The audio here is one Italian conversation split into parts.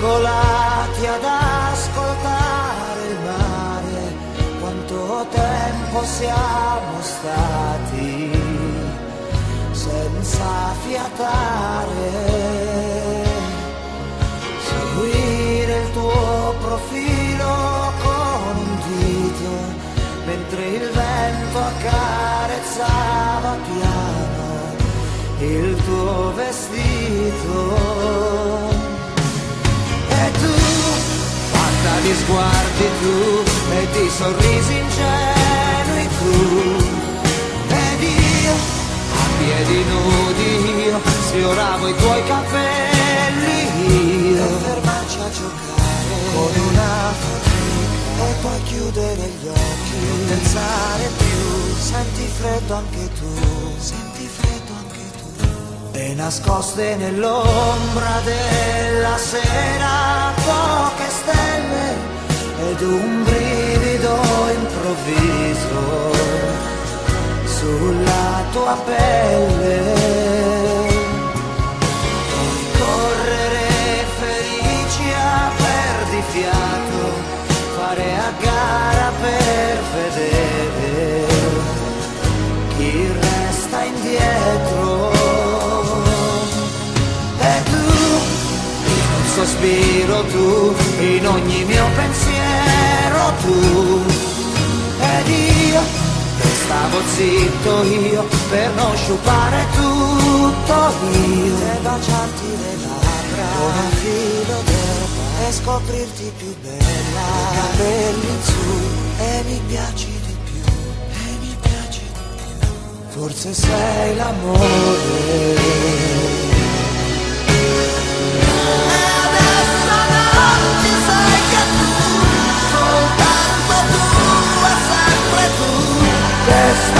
vincolati ad ascoltare il mare, quanto tempo siamo stati senza fiatare, seguire il tuo profilo con un dito, mentre il vento accarezzava piano il tuo vestito. Di sguardi tu e di sorrisi ingenui tu, ed io, a piedi nudi io, sfioravo i tuoi capelli io. Per fermarci a giocare con una fatica e poi chiudere gli occhi, non pensare più, senti freddo anche tu, senti freddo anche tu. E nascoste nell'ombra della sera poche stelle ed un brivido improvviso sulla tua pelle. Sospiro tu, in ogni mio pensiero tu, ed io restavo zitto io per non sciupare tutto io. E baciarti le labbra. Con un filo d'erba. E scoprirti più bella, capelli in su. E mi piaci di più, e mi piaci di più, forse sei l'amore. Tu,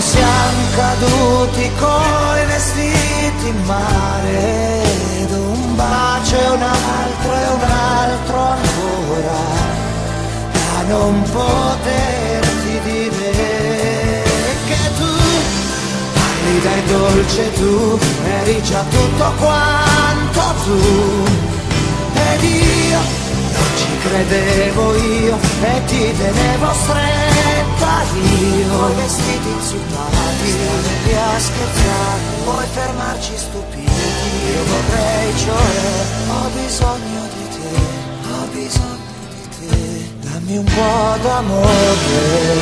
noi siamo caduti coi vestiti in mare ed un bacio e un altro e un altro ancora da non poterti dire che tu parli dai dolce tu eri già tutto quanto tu ed io non ci credevo io e ti tenevo stretta. Io Con vestiti insultati, stare a scherzare Puoi fermarci stupiti? Io vorrei cioè, ho bisogno di te Ho bisogno di te. Dammi un po' d'amore